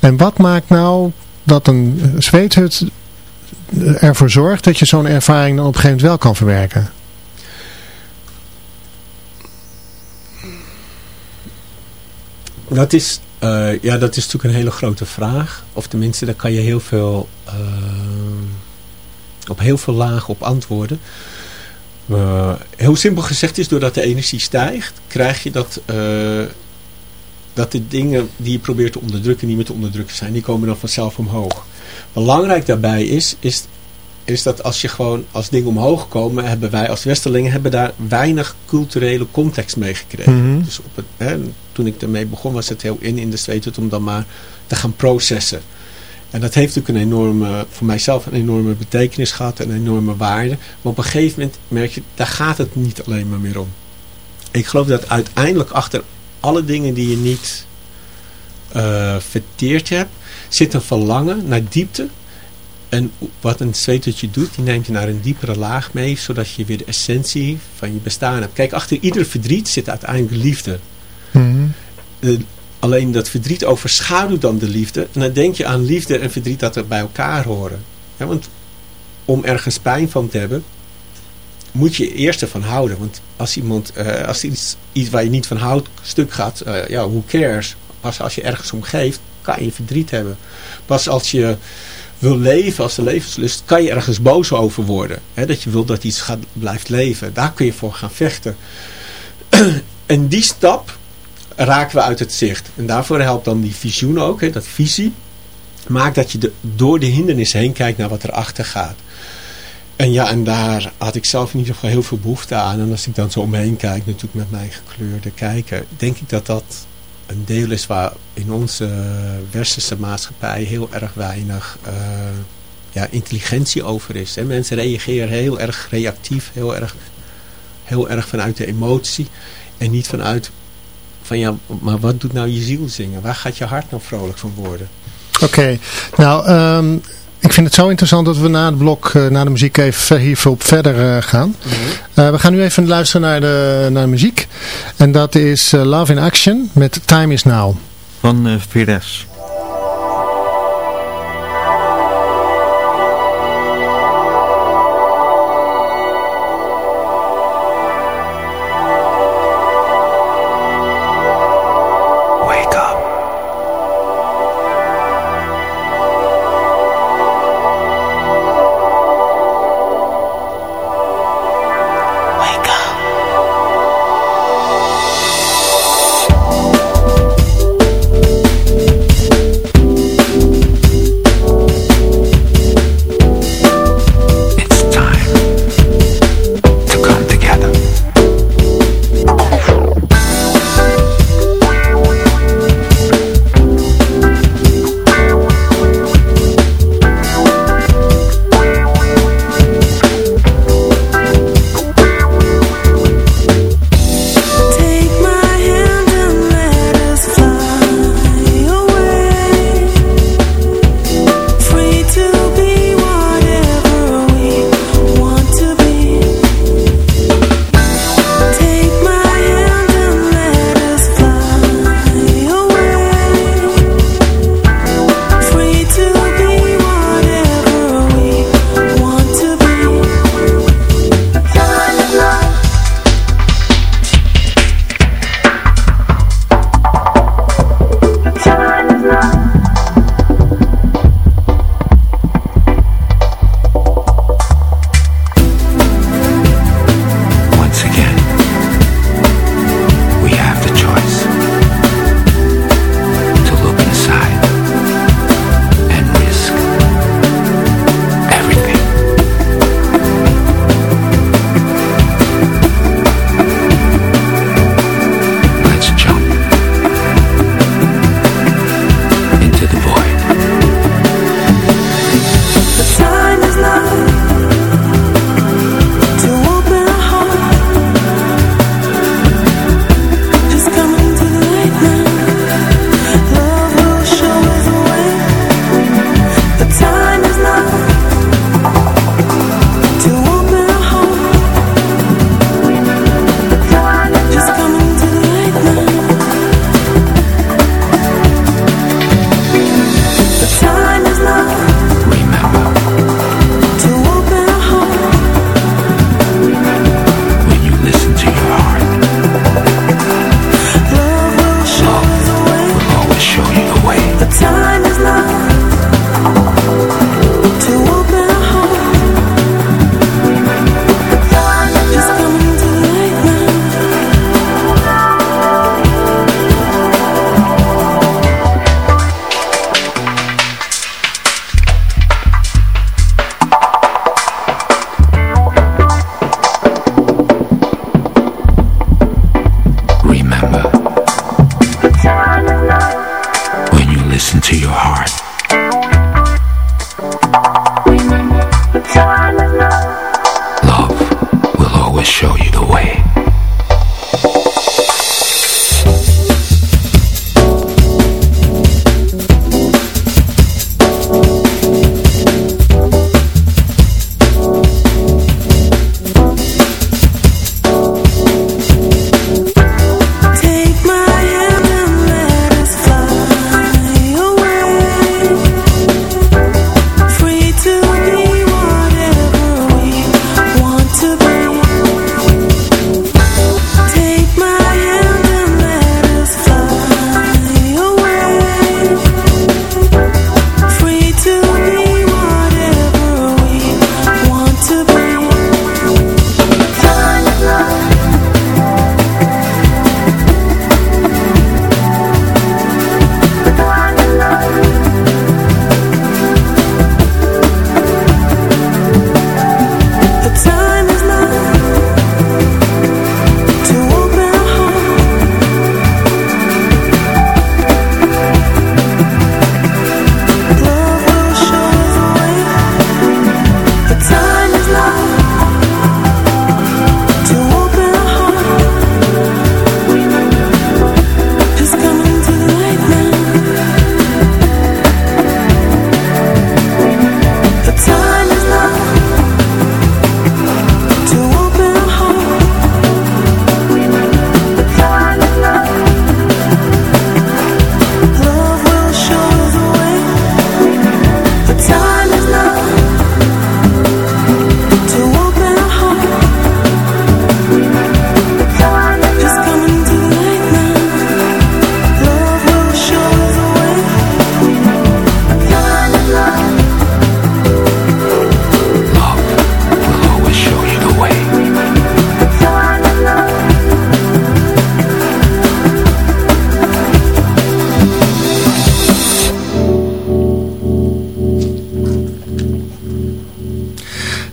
En wat maakt nou dat een zweethut ervoor zorgt dat je zo'n ervaring dan op een gegeven moment wel kan verwerken? Dat is, eh, ja, dat is natuurlijk een hele grote vraag. Of tenminste, daar kan je heel veel, eh, op heel veel lagen op antwoorden. Eh, heel simpel gezegd is, doordat de energie stijgt, krijg je dat, eh, dat de dingen die je probeert te onderdrukken niet meer te onderdrukken zijn. Die komen dan vanzelf omhoog. Belangrijk daarbij is, is, is dat als je gewoon als dingen omhoog komen, hebben wij als Westerlingen hebben daar weinig culturele context mee gekregen. Mhm. Dus op het, hè, toen ik ermee begon was het heel in in de zweet om dan maar te gaan processen. En dat heeft natuurlijk een enorme, voor mijzelf een enorme betekenis gehad, een enorme waarde. Maar op een gegeven moment merk je, daar gaat het niet alleen maar meer om. Ik geloof dat uiteindelijk achter alle dingen die je niet eh, verteerd hebt, zit een verlangen naar diepte. En wat een zweetertje doet, die neemt je naar een diepere laag mee, zodat je weer de essentie van je bestaan hebt. Kijk, achter ieder verdriet zit uiteindelijk liefde. Mhm. Eh, alleen dat verdriet overschaduwt dan de liefde. En dan denk je aan liefde en verdriet dat er bij elkaar horen. Ja, want om ergens pijn van te hebben, moet je eerst ervan houden. Want als iemand, eh, als iets, iets waar je niet van houdt stuk gaat, eh, ja, who cares? Pas als je ergens om geeft, kan je verdriet hebben. Pas als je wil leven als de levenslust, kan je ergens boos over worden. Hè, dat je wil dat iets gaat, blijft leven. Daar kun je voor gaan vechten. en die stap raken we uit het zicht. En daarvoor helpt dan die visioen ook, hè, dat visie. Maakt dat je door de hindernis heen kijkt naar wat erachter gaat. En ja, en daar had ik zelf in ieder geval heel veel behoefte aan. En als ik dan zo omheen kijk, natuurlijk met mijn gekleurde kijken, denk ik dat dat een deel is waar in onze westerse maatschappij heel erg weinig eh, ja, intelligentie over is. Hè. Mensen reageren heel erg reactief, heel erg, heel erg vanuit de emotie. En niet vanuit van ja, maar wat doet nou je ziel zingen? Waar gaat je hart nou vrolijk van worden? Oké, nou, ehm, Ik vind het zo interessant dat we na het blok, uh, na de muziek even hierop verder uh, gaan. Uh, we gaan nu even luisteren naar de, naar de muziek. En dat is Love in Action met Time is Now. Van uh.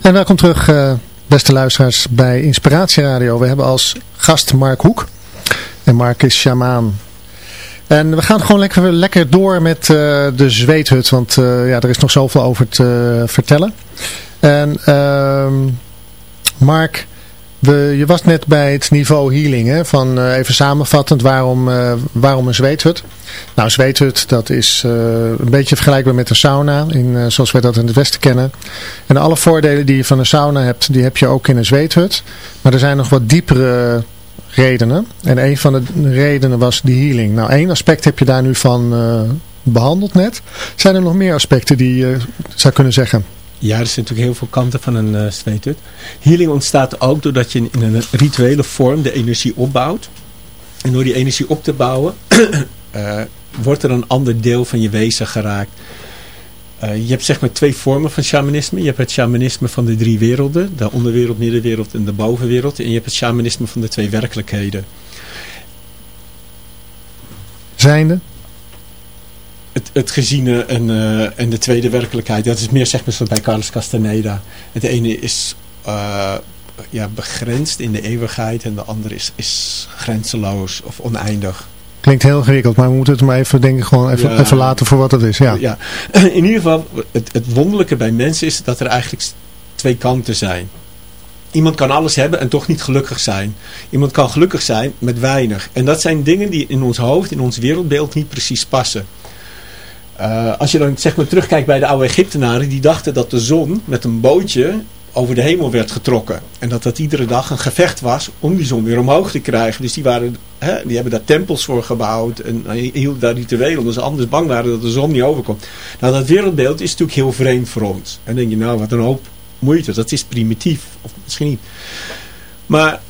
En welkom terug, uh, beste luisteraars, bij Inspiratie Radio. We hebben als gast Mark Hoek. En Mark is shamaan. En we gaan gewoon lekker, lekker door met uh, de zweethut, want uh, ja, er is nog zoveel over te vertellen. En ehm, Mark, we, je was net bij het niveau healing, hè? van uh, even samenvattend waarom, uh, waarom een zweethut. Nou, een zweethut dat is uh, een beetje vergelijkbaar met een sauna, in, zoals wij dat in het Westen kennen. En alle voordelen die je van een sauna hebt, die heb je ook in een zweethut. Maar er zijn nog wat diepere redenen. En een van de redenen was die healing. Nou, één aspect heb je daar nu van behandeld net. Zijn er nog meer aspecten die je zou kunnen zeggen? Ja, er zijn natuurlijk heel veel kanten van een uh. Healing ontstaat ook doordat je in een rituele vorm de energie opbouwt. En door die energie op te bouwen, uh, wordt er een ander deel van je wezen geraakt. Uh, je hebt zeg maar twee vormen van shamanisme. Je hebt het shamanisme van de drie werelden. De onderwereld, middenwereld en de bovenwereld. En je hebt het shamanisme van de twee werkelijkheden. Zijnde? Het, het geziene en, uh, en de tweede werkelijkheid. Dat is meer zeg maar zoals bij Carlos Castaneda. Het ene is uh, ja, begrensd in de eeuwigheid en de andere is, is grenzeloos of oneindig. Klinkt heel ingewikkeld, maar we moeten het maar even, denk ik, gewoon even, ja, even laten voor wat het is. Ja. ja. In ieder geval, het, het wonderlijke bij mensen is dat er eigenlijk twee kanten zijn. Iemand kan alles hebben en toch niet gelukkig zijn. Iemand kan gelukkig zijn met weinig. En dat zijn dingen die in ons hoofd, in ons wereldbeeld niet precies passen. Uh, als je dan zeg maar terugkijkt bij de oude Egyptenaren, die dachten dat de zon met een bootje over de hemel werd getrokken. En dat dat iedere dag een gevecht was om die zon weer omhoog te krijgen. Dus die, waren, hè, die hebben daar tempels voor gebouwd en hielden daar rituelen omdat ze anders bang waren dat de zon niet overkomt. Nou, dat wereldbeeld is natuurlijk heel vreemd voor ons. En dan denk je, nou, wat een hoop moeite. Dat is primitief. Of misschien niet. Maar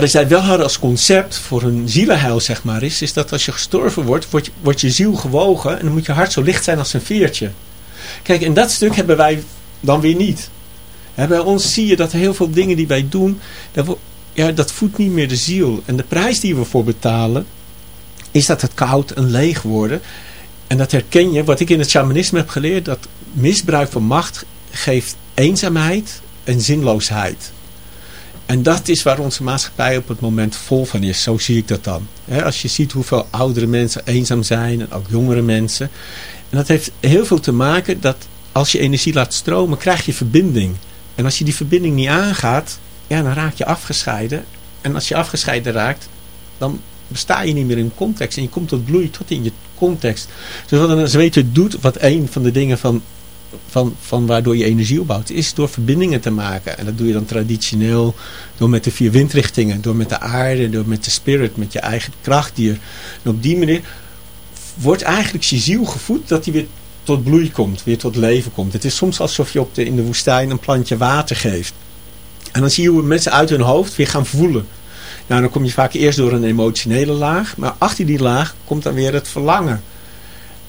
wat zij wel hadden als concept voor een zielenheil, zeg maar, is, is dat als je gestorven wordt, wordt, wordt je ziel gewogen en dan moet je hart zo licht zijn als een veertje. Kijk, en dat stuk hebben wij dan weer niet. bij ons zie je dat heel veel dingen die wij doen, dat, ja, dat voedt niet meer de ziel. En de prijs die we voor betalen, is dat het koud en leeg worden. En dat herken je, wat ik in het shamanisme heb geleerd, dat misbruik van macht geeft eenzaamheid en zinloosheid. En dat is waar onze maatschappij op het moment vol van is. Zo zie ik dat dan. als je ziet hoeveel oudere mensen eenzaam zijn en ook jongere mensen. En dat heeft heel veel te maken dat als je energie laat stromen, krijg je verbinding. En als je die verbinding niet aangaat, ja, dan raak je afgescheiden. En als je afgescheiden raakt, dan besta je niet meer in context. En je komt tot bloei tot in je context. Dus wat een zweter doet, wat een van de dingen van van, van waardoor je energie opbouwt, is door verbindingen te maken. En dat doe je dan traditioneel door met de vier windrichtingen, door met de aarde, door met de spirit, met je eigen krachtdier. En op die manier wordt eigenlijk je ziel gevoed dat die weer tot bloei komt, weer tot leven komt. Het is soms alsof je op de, in de woestijn een plantje water geeft. En dan zie je hoe mensen uit hun hoofd weer gaan voelen. Nou, dan kom je vaak eerst door een emotionele laag, maar achter die laag komt dan weer het verlangen.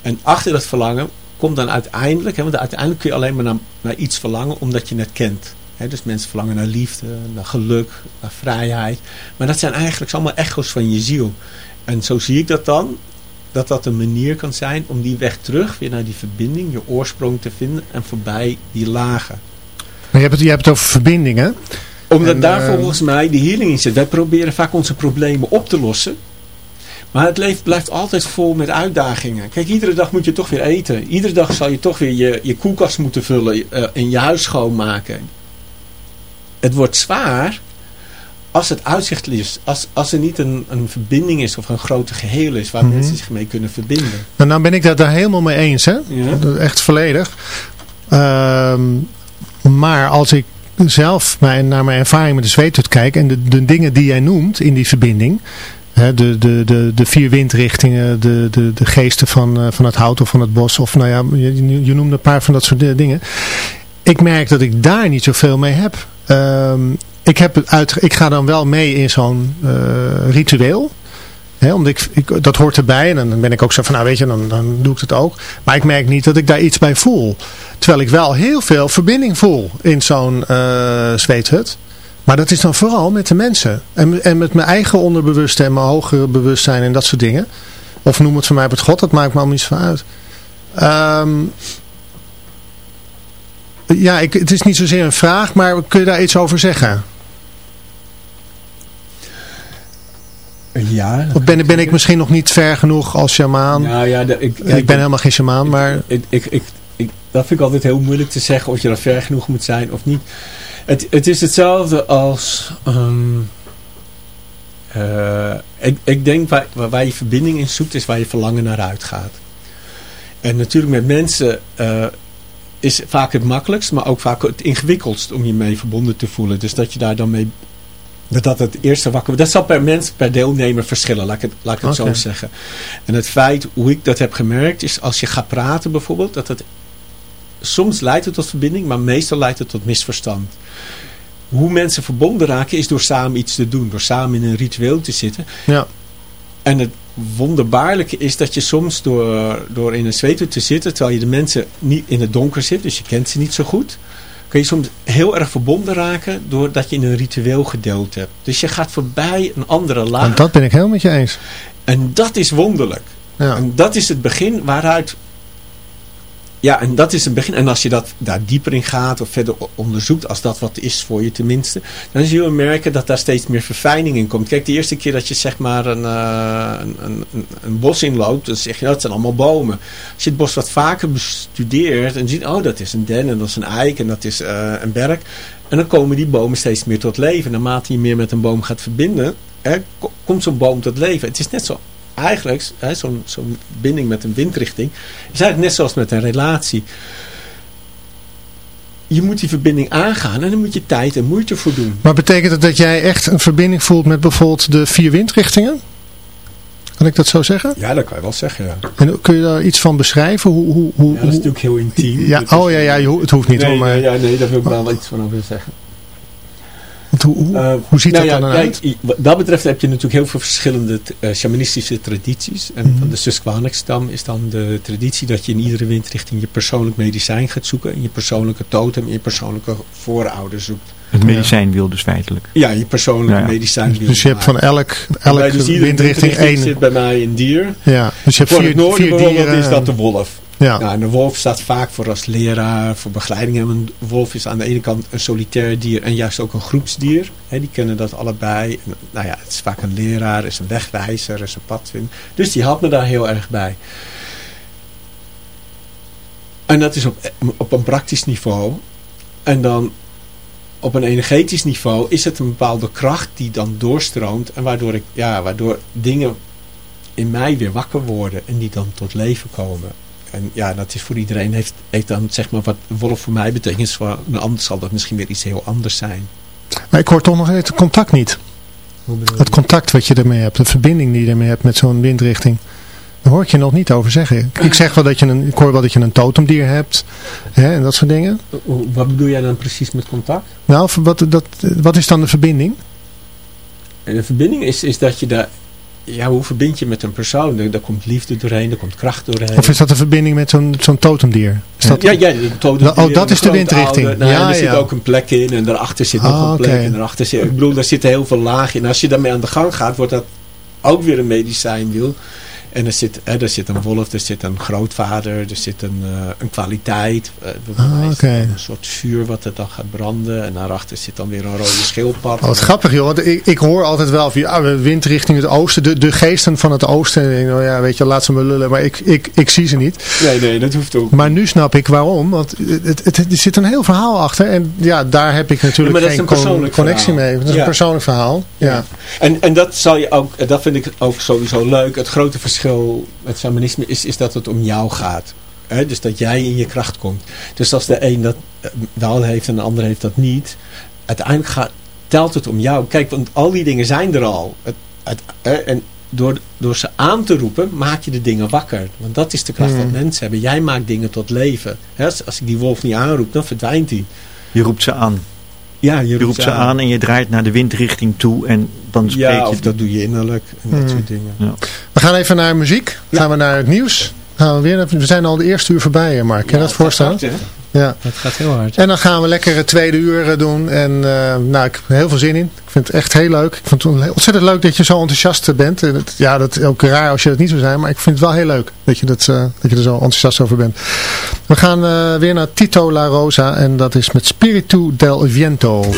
En achter dat verlangen komt dan uiteindelijk, hè, want uiteindelijk kun je alleen maar naar, naar iets verlangen omdat je het kent. Hè, dus mensen verlangen naar liefde, naar geluk, naar vrijheid. Maar dat zijn eigenlijk allemaal echo's van je ziel. En zo zie ik dat dan, dat dat een manier kan zijn om die weg terug weer naar die verbinding, je oorsprong te vinden en voorbij die lagen. Maar je hebt het, je hebt het over verbindingen. Omdat daar uh, volgens mij die healing in zit. Wij proberen vaak onze problemen op te lossen. Maar het leven blijft altijd vol met uitdagingen. Kijk, iedere dag moet je toch weer eten. Iedere dag zal je toch weer je, je koelkast moeten vullen uh, en je huis schoonmaken. Het wordt zwaar als het uitzicht is. Als, als er niet een, een verbinding is of een grote geheel is waar mm -hmm. mensen zich mee kunnen verbinden. Nou, nou ben ik dat daar helemaal mee eens. Hè? Ja. Echt volledig. Um, maar als ik zelf mijn, naar mijn ervaring met de zweethut kijk en de, de dingen die jij noemt in die verbinding de, de, de, de vier windrichtingen, de, de, de geesten van, uh, van het hout of van het bos. Of nou ja, je, je noemde een paar van dat soort dingen. Ik merk dat ik daar niet zoveel mee heb. Um, ik, heb uit, ik ga dan wel mee in zo'n uh, ritueel. He, omdat ik, ik, dat hoort erbij en dan ben ik ook zo van, nou weet je, dan, dan doe ik het ook. Maar ik merk niet dat ik daar iets bij voel. Terwijl ik wel heel veel verbinding voel in zo'n uh, zweethut. Maar dat is dan vooral met de mensen. En, en met mijn eigen onderbewustzijn en mijn hogere bewustzijn en dat soort dingen. Of noem het voor mij met God, dat maakt me allemaal niet zo uit. Um, Ja, ik, het is niet zozeer een vraag, maar kun je daar iets over zeggen? Ja. Of ben, ben ik misschien nog niet ver genoeg als shamaan? Nou ja, de- ik, Ja, ik ben helemaal geen shamaan, maar... Ik, ik, ik, ik- dat vind ik altijd heel moeilijk te zeggen of je dan ver genoeg moet zijn of niet. Het, het is hetzelfde als... ehm, eh, ik, ik denk waar, waar, je verbinding in zoekt is waar je verlangen naar uitgaat. En natuurlijk met mensen eh, is vaak het makkelijkst, maar ook vaak het ingewikkeldst om je mee verbonden te voelen. Dus dat je daar dan mee... Dat dat het eerste wakker Dat zal per mens, per deelnemer verschillen, laat ik het, laat ik het zo zeggen. En het feit hoe ik dat heb gemerkt is als je gaat praten bijvoorbeeld, dat het soms leidt het tot verbinding, maar meestal leidt het tot misverstand. Hoe mensen verbonden raken is door samen iets te doen, door samen in een ritueel te zitten. Ja. En het wonderbaarlijke is dat je soms door, door in een zweetuur te zitten, terwijl je de mensen niet in het donker zit, dus je kent ze niet zo goed, kun je soms heel erg verbonden raken doordat je in een ritueel gedeeld hebt. Dus je gaat voorbij een andere laag. Want dat ben ik helemaal met je eens. En dat is wonderlijk. Ja. En dat is het begin waaruit... Ja, en dat is het begin. En als je dat daar dieper in gaat of verder onderzoekt, als dat wat is voor je tenminste, dan zul je merken dat daar steeds meer verfijning in komt. Kijk, de eerste keer dat je zeg maar een, eh, een, een, een- bos inloopt, dan zeg je, nou, dat zijn allemaal bomen. Als je het bos wat vaker bestudeert en ziet, oh, dat is een den en dat is een eik en dat is eh, een berk. En dan komen die bomen steeds meer tot leven. Naarmate je meer met een boom gaat verbinden, hè, ko- komt zo'n boom tot leven. Het is net zo eigenlijk, zo'n zo'n binding met een windrichting, is eigenlijk net zoals met een relatie. Je moet die verbinding aangaan en dan moet je tijd en moeite voor doen. Maar betekent het dat jij echt een verbinding voelt met bijvoorbeeld de vier windrichtingen? Kan ik dat zo zeggen? Ja, dat kan je wel zeggen, ja. En kun je daar iets van beschrijven? Hoe, hoe, hoe, Ja, dat is natuurlijk heel intiem. Ja, oh ja, ja, het hoeft niet nee, hoor, maar nee, ja, nee, daar wil ik wel iets van over zeggen. Want hoe, hoe, Eh, hoe ziet nou dat ja, dan kijk, uit? i- Wat dat betreft heb je natuurlijk heel veel verschillende eh, shamanistische tradities. En Mhm. van de Susquehannock-stam is dan de traditie dat je in iedere windrichting je persoonlijk medicijn gaat zoeken. En je persoonlijke totem en je persoonlijke voorouder zoekt. Het medicijn wil dus feitelijk. Ja, je persoonlijke Ja, ja. medicijn. Dus je hebt van elk, elk dus windrichting één. zit bij mij een dier. Ja, dus je hebt Voor het vier, noorden vier dieren. is dat de wolf. Ja. Nou, de wolf staat vaak voor als leraar, voor begeleiding. En een wolf is aan de ene kant een solitair dier en juist ook een groepsdier. Die kennen dat allebei. Nou ja, het is vaak een leraar, is een wegwijzer, is een padvinder. Dus die helpt me daar heel erg bij. En dat is op, op een praktisch niveau. En dan op een energetisch niveau is het een bepaalde kracht die dan doorstroomt. En waardoor, ik, ja, waardoor dingen in mij weer wakker worden en die dan tot leven komen. En ja, dat is voor iedereen, heeft, heeft dan zeg maar wat wolf voor mij betekent. Voor een ander zal dat misschien weer iets heel anders zijn. Maar ik hoor toch nog het contact niet. Hoe bedoel Het contact wat je ermee hebt, de verbinding die je ermee hebt met zo'n windrichting. Daar hoor ik je nog niet over zeggen. Ik- zeg wel dat je een, ik hoor wel dat je een totemdier hebt hè, en dat soort dingen. Hoe- Wat bedoel jij dan precies met contact? Nou, wat, dat, wat is dan de verbinding? En de verbinding is, is dat je daar... Ja, hoe verbind je met een persoon? Er, daar komt liefde doorheen, er komt kracht doorheen. Of is dat de verbinding met zo'n zo'n totemdier? Is dat, ja, ja, de totem- Oh, dat is de windrichting. Nou, Ja, er zit ook een plek in en daarachter zit nog Ah, een plek. En daarachter zit, ik bedoel, daar zitten heel veel lagen in. Als je daarmee aan de gang gaat, wordt dat ook weer een medicijnwiel. En er zit, hè, er zit een wolf, er zit een grootvader, er zit een, eh, een kwaliteit. eh, Ah, Een soort vuur wat er dan gaat branden. En daarachter zit dan weer een rode schildpad. Oh, wat grappig joh, want ik, ik hoor altijd wel van ja, we wind richting het oosten, de, de geesten van het oosten. En nou ja, weet je, laat ze me lullen, maar ik, ik, ik zie ze niet. Nee, nee, dat hoeft ook. Maar nu snap ik waarom, want het, het, er zit een heel verhaal achter. En ja, daar heb ik natuurlijk is geen con- connectie verhaal. mee. Dat is Ja. een persoonlijk verhaal. Ja. En, en dat zal je ook, dat vind ik ook sowieso leuk. Het grote verschil met shamanisme is, is dat het om jou gaat. Dus dat jij in je kracht komt. Dus als de een dat eh, wel heeft en de ander heeft dat niet. Uiteindelijk gaat, telt het om jou. Kijk, want al die dingen zijn er al. Het, het, en door, door ze aan te roepen, maak je de dingen wakker. Want dat is de kracht Hmm. wat mensen hebben. Jij maakt dingen tot leven. Als, als ik die wolf niet aanroep, dan verdwijnt hij. Je roept ze aan. Ja, je Je roept ze aan en je draait naar de windrichting toe en dan spreek Ja, je... of dat doe je innerlijk. En dat Hmm. soort dingen. We gaan even naar muziek. Ja. Gaan we naar het nieuws. Gaan we, weer, we zijn al de eerste uur voorbij, Mark. Kan je Ja, dat voorstellen? Ja. Dat gaat heel hard. En dan gaan we lekker het tweede uur eh, doen. En uh, nou, ik heb er heel veel zin in. Ik vind het echt heel leuk. Ik vind het ontzettend leuk dat je zo enthousiast bent. En het, ja, dat is ook raar als je dat niet zou zijn. Maar ik vind het wel heel leuk dat je, dat, uh, dat je er zo enthousiast over bent. We gaan uh, weer naar Tito La Rosa. En dat is met Spiritu del Viento.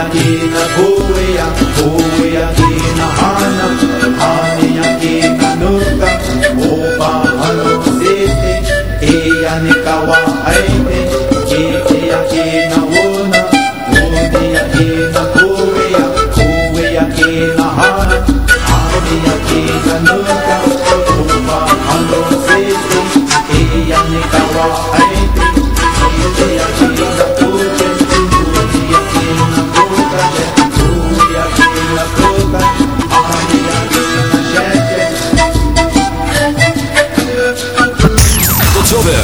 aqui na boa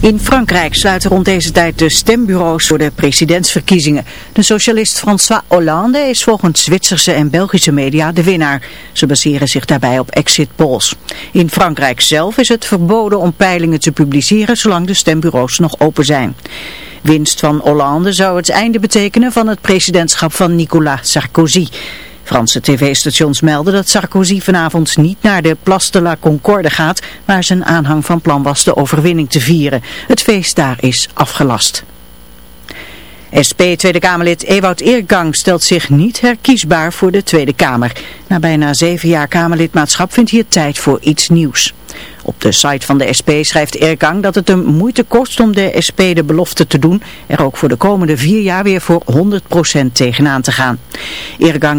In Frankrijk sluiten rond deze tijd de stembureaus voor de presidentsverkiezingen. De socialist François Hollande is volgens Zwitserse en Belgische media de winnaar. Ze baseren zich daarbij op exit polls. In Frankrijk zelf is het verboden om peilingen te publiceren zolang de stembureaus nog open zijn. Winst van Hollande zou het einde betekenen van het presidentschap van Nicolas Sarkozy. Franse tv-stations melden dat Sarkozy vanavond niet naar de Place de la Concorde gaat, waar zijn aanhang van plan was de overwinning te vieren. Het feest daar is afgelast. SP Tweede Kamerlid Ewout Eergang stelt zich niet herkiesbaar voor de Tweede Kamer. Na bijna zeven jaar Kamerlidmaatschap vindt hij het tijd voor iets nieuws. Op de site van de SP schrijft Eergang dat het hem moeite kost om de SP de belofte te doen er ook voor de komende vier jaar weer voor 100% tegenaan te gaan. Eergang